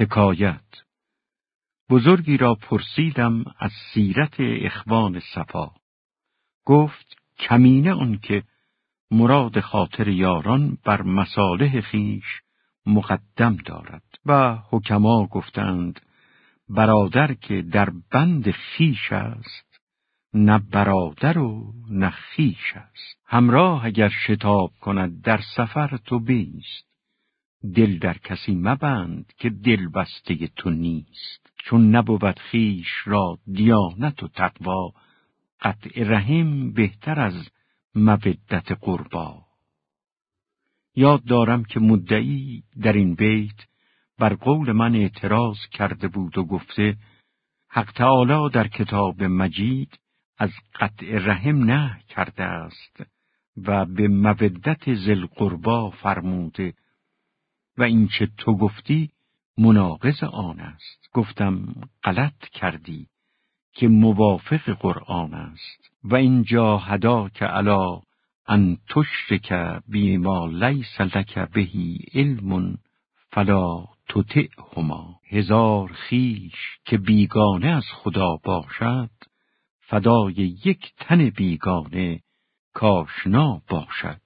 حکایت. بزرگی را پرسیدم از سیرت اخوان صفا. گفت کمینه آن که مراد خاطر یاران بر مصالح خیش مقدم دارد. و حکما گفتند برادر که در بند خیش است نه برادر و نه خیش است. همراه اگر شتاب کند در سفر تو بیست. دل در کسی مبند که دل بسته تو نیست چون نبود خیش را دیانت و تقوا. قطع رحم بهتر از مودت قربا. یاد دارم که مدعی در این بیت بر قول من اعتراض کرده بود و گفته حق تعالی در کتاب مجید از قطع رحم نه کرده است و به مودت زل قربا فرموده. و این چه تو گفتی مناقض آن است. گفتم غلط کردی که موافق قرآن است. و اینجا هدا که علا ان تشرک بیما لیس لک بهی علم فلا تطعهما. هزار خیش که بیگانه از خدا باشد فدای یک تن بیگانه کاشنا باشد.